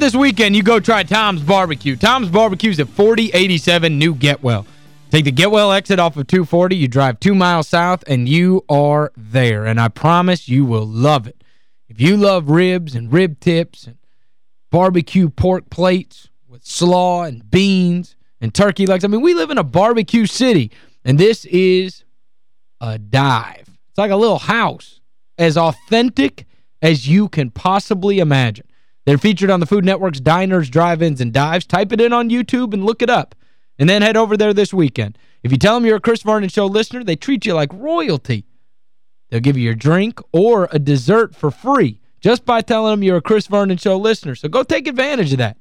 this weekend you go try Tom's Barbecue? Tom's Barbecue's at 4087 New Getwell. Take the Getwell exit off of 240, you drive two miles south, and you are there. And I promise you will love it. If you love ribs and rib tips and barbecue pork plates with slaw and beans and turkey legs, I mean, we live in a barbecue city, and this is a dive. It's like a little house, as authentic as you can possibly imagine. They're featured on the Food Network's Diners, Drive-Ins, and Dives. Type it in on YouTube and look it up. And then head over there this weekend. If you tell them you're a Chris Vernon Show listener, they treat you like royalty. They'll give you your drink or a dessert for free just by telling them you're a Chris Vernon Show listener. So go take advantage of that.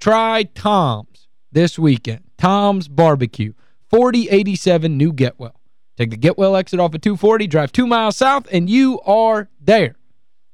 Try Tom's this weekend. Tom's Barbecue, 4087 New Getwell. Take the Getwell exit off of 240, drive two miles south, and you are there.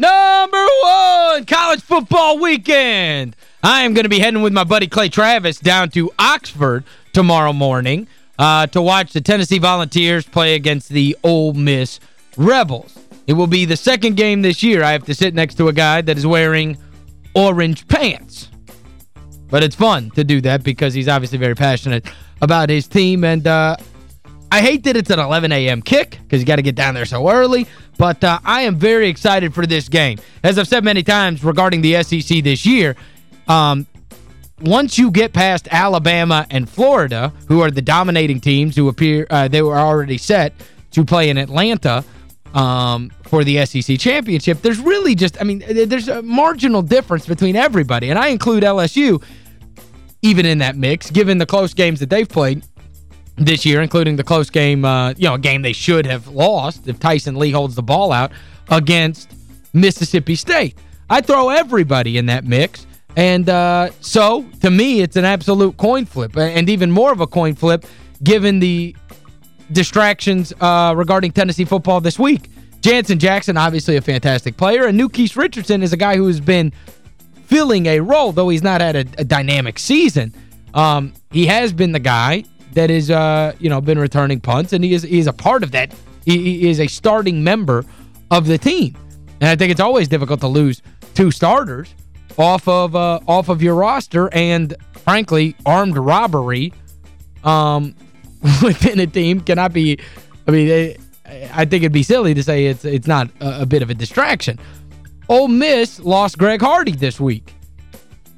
Number one, college football weekend. I am going to be heading with my buddy Clay Travis down to Oxford tomorrow morning uh, to watch the Tennessee Volunteers play against the Ole Miss Rebels. It will be the second game this year. I have to sit next to a guy that is wearing orange pants. But it's fun to do that because he's obviously very passionate about his team. And uh, I hate that it's an 11 a.m. kick because you got to get down there so early. But uh, I am very excited for this game. As I've said many times regarding the SEC this year, um, once you get past Alabama and Florida, who are the dominating teams who appear uh, they were already set to play in Atlanta um, for the SEC championship, there's really just, I mean, there's a marginal difference between everybody. And I include LSU even in that mix, given the close games that they've played this year, including the close game, uh, you know, a game they should have lost if Tyson Lee holds the ball out against Mississippi State. I throw everybody in that mix. And uh, so, to me, it's an absolute coin flip, and even more of a coin flip given the distractions uh, regarding Tennessee football this week. Janzen Jackson, obviously a fantastic player, and Nu'Keese Richardson is a guy who has been filling a role, though he's not had a, a dynamic season. Um, he has been the guy that is, uh, you know, been returning punts, and he is, he is a part of that. He, he is a starting member of the team. And I think it's always difficult to lose two starters off of uh, off of your roster and, frankly, armed robbery um, within a team cannot be, I mean, it, I think it'd be silly to say it's it's not a, a bit of a distraction. Ole Miss lost Greg Hardy this week.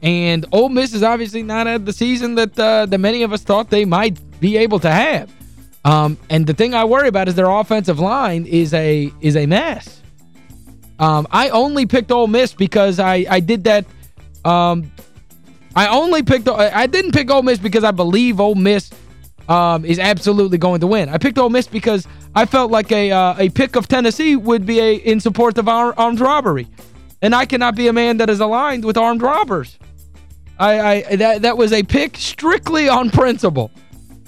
And Ole Miss is obviously not at the season that uh, that many of us thought they might be able to have. Um, and the thing I worry about is their offensive line is a is a mess. Um, I only picked Ole Miss because I, I did that. Um, I only picked, I didn't pick Ole Miss because I believe Ole Miss um, is absolutely going to win. I picked Ole Miss because I felt like a uh, a pick of Tennessee would be a in support of ar armed robbery. And I cannot be a man that is aligned with armed robbers. I, I that that was a pick strictly on principle.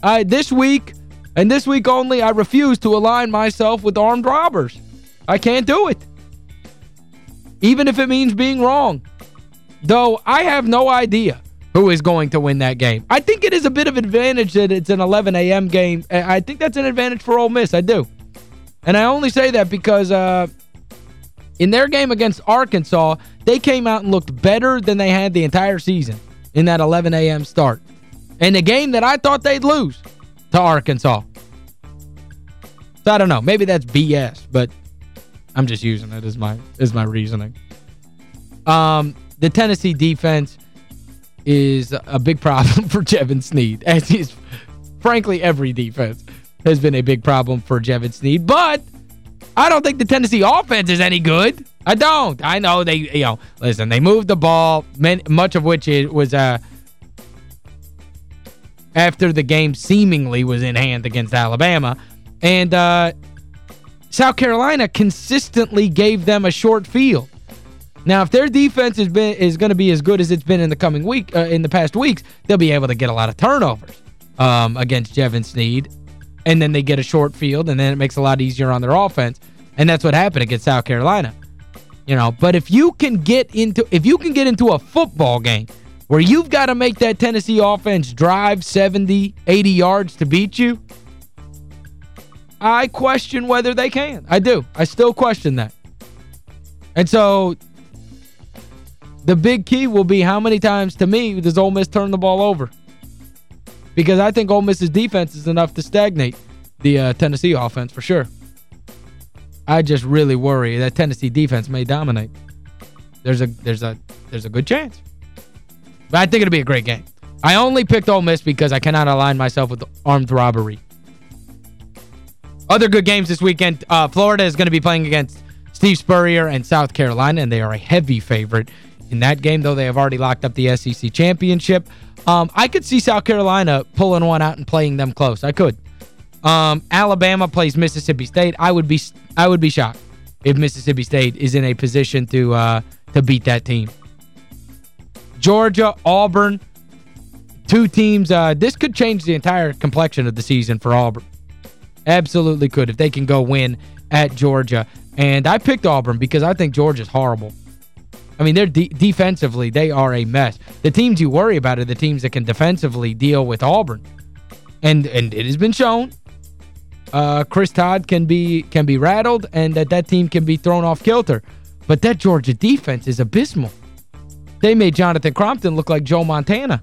I this week and this week only I refuse to align myself with armed robbers. I can't do it even if it means being wrong. Though I have no idea who is going to win that game. I think it is a bit of advantage that it's an 11 a.m. game. I think that's an advantage for Ole Miss. I do. And I only say that because uh, in their game against Arkansas, they came out and looked better than they had the entire season in that 11 a.m. start. And the game that I thought they'd lose to Arkansas. So I don't know. Maybe that's BS, but I'm just using it as my as my reasoning. Um, the Tennessee defense is a big problem for Jevan Snead, as is, frankly, every defense has been a big problem for Jevan Snead. But I don't think the Tennessee offense is any good. I don't. I know they, you know, listen, they moved the ball, much of which it was uh, after the game seemingly was in hand against Alabama. And uh, South Carolina consistently gave them a short field. Now, if their defense has been is going to be as good as it's been in the coming week uh, in the past weeks, they'll be able to get a lot of turnovers um, against Jevan Snead. And then they get a short field, and then it makes a lot easier on their offense. And that's what happened against South Carolina. You know, but if you can get into if you can get into a football game where you've got to make that Tennessee offense drive 70, 80 yards to beat you, I question whether they can. I do. I still question that. And so the big key will be how many times, to me, does Ole Miss turn the ball over? Because I think Ole Miss's defense is enough to stagnate the uh, Tennessee offense for sure. I just really worry that Tennessee defense may dominate. There's a there's a there's a good chance. But I think it'll be a great game. I only picked Ole Miss because I cannot align myself with armed robbery. Other good games this weekend. Uh, Florida is going to be playing against Steve Spurrier and South Carolina, and they are a heavy favorite in that game, though they have already locked up the SEC championship. Um, I could see South Carolina pulling one out and playing them close. I could. Um, Alabama plays Mississippi State. I would be I would be shocked if Mississippi State is in a position to uh, to beat that team. Georgia, Auburn, two teams. Uh, this could change the entire complexion of the season for Auburn. Absolutely could if they can go win at Georgia. And I picked Auburn because I think Georgia's horrible. I mean, they're de defensively, they are a mess. The teams you worry about are the teams that can defensively deal with Auburn. And and it has been shown uh, Chris Todd can be can be rattled and that that team can be thrown off kilter. But that Georgia defense is abysmal. They made Jonathan Crompton look like Joe Montana.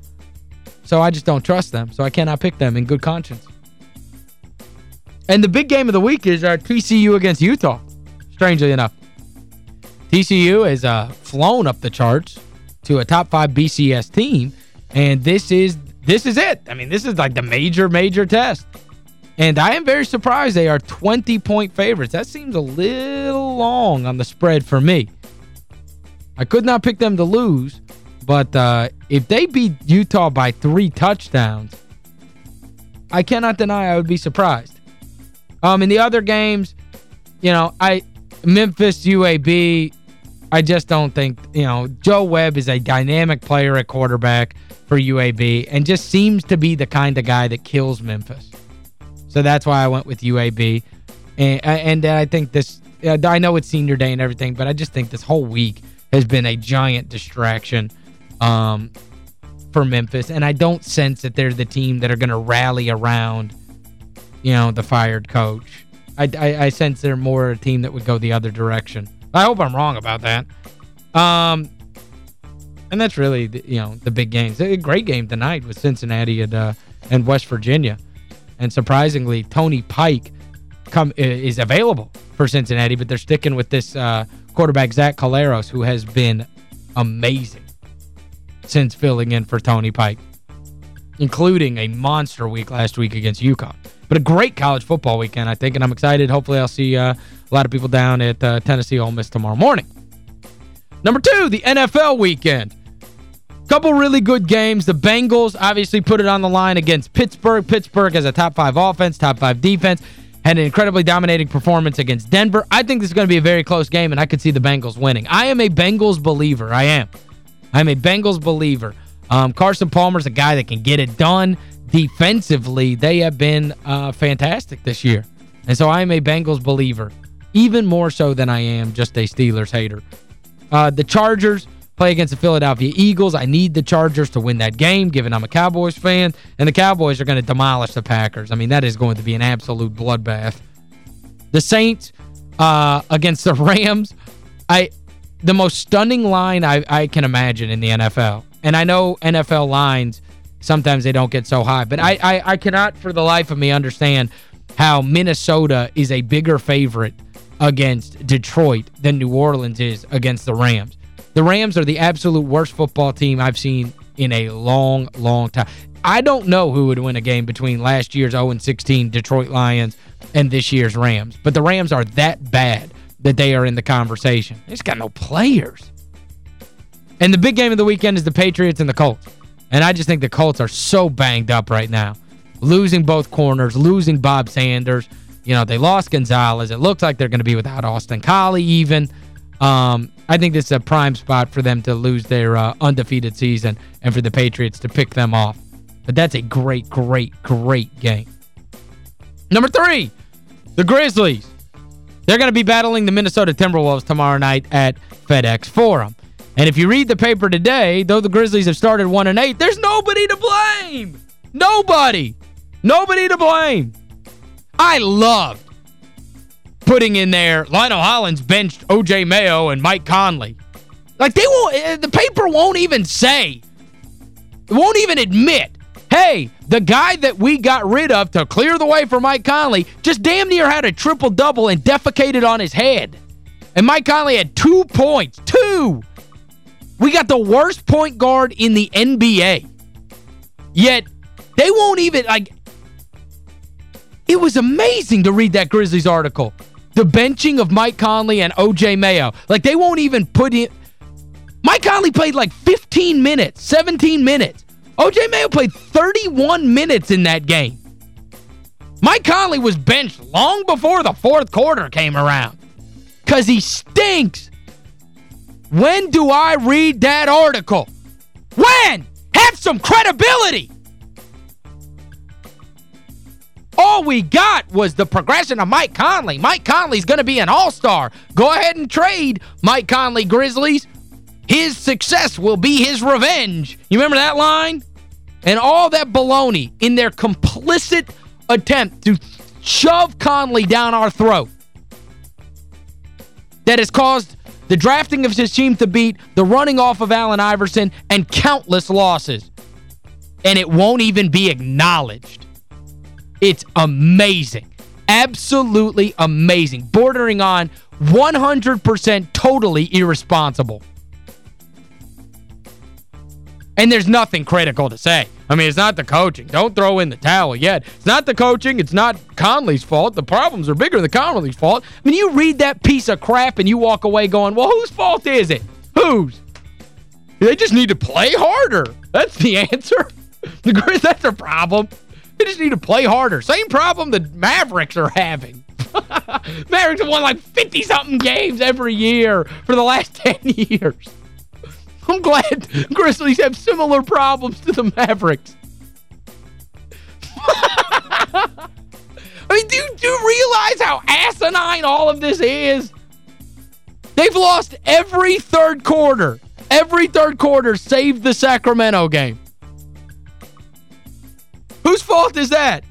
So I just don't trust them. So I cannot pick them in good conscience. And the big game of the week is our uh, TCU against Utah, strangely enough. TCU has uh, flown up the charts to a top five BCS team, and this is this is it. I mean, this is like the major, major test. And I am very surprised they are 20-point favorites. That seems a little long on the spread for me. I could not pick them to lose, but uh, if they beat Utah by three touchdowns, I cannot deny I would be surprised. Um, in the other games, you know, I Memphis UAB I just don't think, you know, Joe Webb is a dynamic player at quarterback for UAB and just seems to be the kind of guy that kills Memphis. So that's why I went with UAB. And, and I think this, I know it's senior day and everything, but I just think this whole week has been a giant distraction um, for Memphis. And I don't sense that they're the team that are going to rally around, you know, the fired coach. I, I, I sense they're more a team that would go the other direction. I hope I'm wrong about that. Um, and that's really, the, you know, the big games. A great game tonight with Cincinnati and, uh, and West Virginia. And surprisingly, Tony Pike come is available for Cincinnati, but they're sticking with this uh, quarterback, Zach Collaros, who has been amazing since filling in for Tony Pike, including a monster week last week against UConn. But a great college football weekend, I think, and I'm excited. Hopefully I'll see uh, a lot of people down at uh, Tennessee Ole Miss tomorrow morning. Number two, the NFL weekend. Couple really good games. The Bengals obviously put it on the line against Pittsburgh. Pittsburgh has a top five offense, top five defense, had an incredibly dominating performance against Denver. I think this is going to be a very close game, and I could see the Bengals winning. I am a Bengals believer. I am. I am a Bengals believer. Um, Carson Palmer's a guy that can get it done. Defensively, they have been uh, fantastic this year. And so I am a Bengals believer even more so than I am just a Steelers hater. Uh, the Chargers play against the Philadelphia Eagles. I need the Chargers to win that game, given I'm a Cowboys fan. And the Cowboys are going to demolish the Packers. I mean, that is going to be an absolute bloodbath. The Saints uh, against the Rams, I the most stunning line I, I can imagine in the NFL. And I know NFL lines, sometimes they don't get so high. But I, I, I cannot for the life of me understand how Minnesota is a bigger favorite against Detroit than New Orleans is against the Rams. The Rams are the absolute worst football team I've seen in a long, long time. I don't know who would win a game between last year's 0-16 Detroit Lions and this year's Rams. But the Rams are that bad that they are in the conversation. They just got no players. And the big game of the weekend is the Patriots and the Colts. And I just think the Colts are so banged up right now. Losing both corners, losing Bob Sanders, you know, they lost Gonzalez. It looks like they're going to be without Austin Collie even. Um, I think this is a prime spot for them to lose their uh, undefeated season and for the Patriots to pick them off. But that's a great, great, great game. Number three, the Grizzlies. They're going to be battling the Minnesota Timberwolves tomorrow night at FedEx Forum. And if you read the paper today, though the Grizzlies have started 1 and 8, there's nobody to blame. Nobody. Nobody to blame. I loved putting in there Lionel Hollins benched O.J. Mayo and Mike Conley. Like, they won't, eh, the paper won't even say, won't even admit, hey, the guy that we got rid of to clear the way for Mike Conley just damn near had a triple-double and defecated on his head. And Mike Conley had two points. Two! We got the worst point guard in the NBA. Yet, they won't even, like, it was amazing to read that Grizzlies article. The benching of Mike Conley and O.J. Mayo. Like, they won't even put in... Mike Conley played like 15 minutes, 17 minutes. O.J. Mayo played 31 minutes in that game. Mike Conley was benched long before the fourth quarter came around. Because he stinks. When do I read that article? When? Have some credibility. All we got was the progression of Mike Conley. Mike Conley's going to be an all-star. Go ahead and trade Mike Conley Grizzlies. His success will be his revenge. You remember that line? And all that baloney in their complicit attempt to shove Conley down our throat that has caused the drafting of his team to beat, the running off of Allen Iverson, and countless losses. And it won't even be acknowledged. It's amazing. Absolutely amazing. Bordering on 100% totally irresponsible. And there's nothing critical to say. I mean, it's not the coaching. Don't throw in the towel yet. It's not the coaching. It's not Conley's fault. The problems are bigger than Conley's fault. I mean, you read that piece of crap and you walk away going, well, whose fault is it? Whose? They just need to play harder. That's the answer. That's their problem. They just need to play harder. Same problem the Mavericks are having. Mavericks have won like 50-something games every year for the last 10 years. I'm glad Grizzlies have similar problems to the Mavericks. I mean, do, do you realize how asinine all of this is? They've lost every third quarter. Every third quarter save the Sacramento game. Whose fault is that?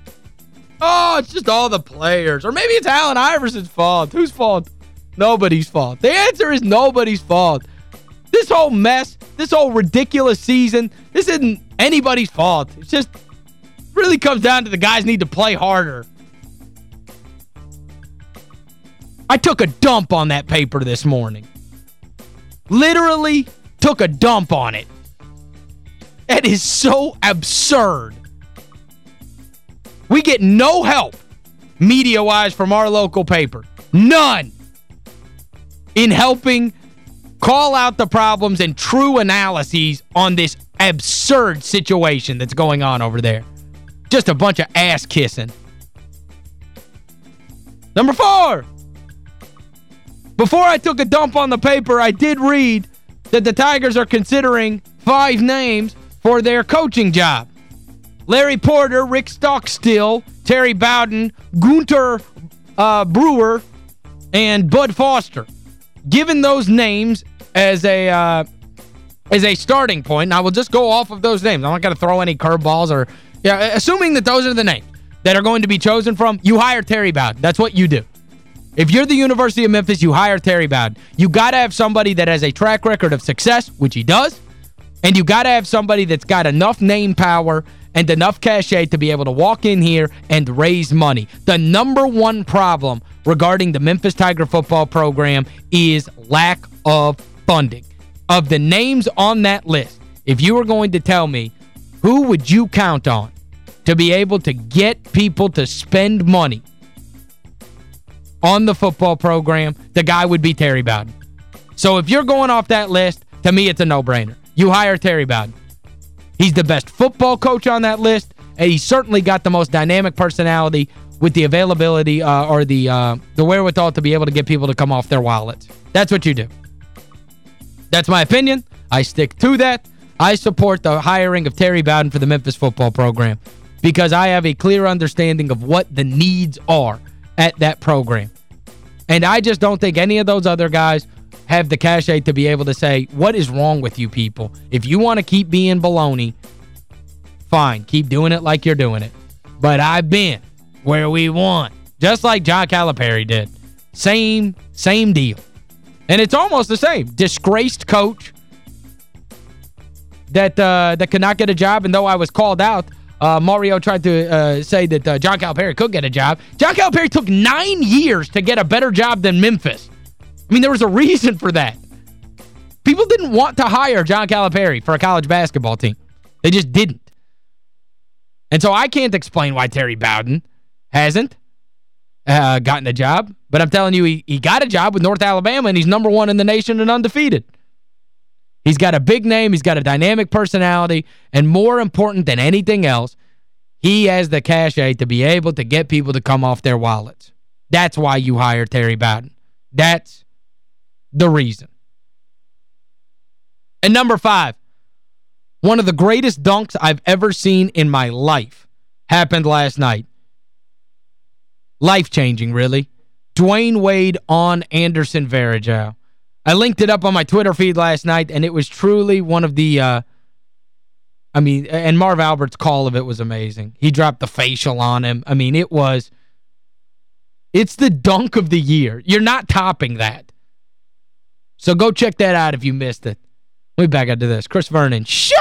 Oh, it's just all the players. Or maybe it's Allen Iverson's fault. Whose fault? Nobody's fault. The answer is nobody's fault. This whole mess, this whole ridiculous season, this isn't anybody's fault. It just really comes down to the guys need to play harder. I took a dump on that paper this morning. Literally took a dump on it. That is so absurd. We get no help media-wise from our local paper. None in helping call out the problems and true analyses on this absurd situation that's going on over there. Just a bunch of ass kissing. Number four. Before I took a dump on the paper, I did read that the Tigers are considering five names for their coaching job. Larry Porter, Rick Stockstill, Terry Bowden, Gunter uh, Brewer, and Bud Foster. Given those names as a uh, as a starting point, and I will just go off of those names. I'm not going to throw any curveballs or yeah, assuming that those are the names that are going to be chosen from, you hire Terry Bowden. That's what you do. If you're the University of Memphis, you hire Terry Bowden. You got to have somebody that has a track record of success, which he does, and you got to have somebody that's got enough name power and enough cachet to be able to walk in here and raise money. The number one problem regarding the Memphis Tiger football program is lack of funding. Of the names on that list, if you were going to tell me who would you count on to be able to get people to spend money on the football program, the guy would be Terry Bowden. So if you're going off that list, to me it's a no-brainer. You hire Terry Bowden. He's the best football coach on that list, and he's certainly got the most dynamic personality with the availability uh, or the uh, the wherewithal to be able to get people to come off their wallets. That's what you do. That's my opinion. I stick to that. I support the hiring of Terry Bowden for the Memphis football program because I have a clear understanding of what the needs are at that program. And I just don't think any of those other guys have the cachet to be able to say, what is wrong with you people? If you want to keep being baloney, fine, keep doing it like you're doing it. But I've been where we want, just like John Calipari did. Same, same deal. And it's almost the same. Disgraced coach that uh, that could not get a job, and though I was called out, uh, Mario tried to uh, say that uh, John Calipari could get a job. John Calipari took nine years to get a better job than Memphis. I mean, there was a reason for that. People didn't want to hire John Calipari for a college basketball team. They just didn't. And so I can't explain why Terry Bowden hasn't uh, gotten a job. But I'm telling you, he, he got a job with North Alabama, and he's number one in the nation and undefeated. He's got a big name. He's got a dynamic personality. And more important than anything else, he has the cachet to be able to get people to come off their wallets. That's why you hire Terry Bowden. That's the reason. And number five, one of the greatest dunks I've ever seen in my life happened last night. Life-changing, really. Dwyane Wade on Anderson Varejao. I linked it up on my Twitter feed last night, and it was truly one of the... Uh, I mean, and Marv Albert's call of it was amazing. He dropped the facial on him. I mean, it was... It's the dunk of the year. You're not topping that. So go check that out if you missed it. Be back into this. Chris Vernon. Show!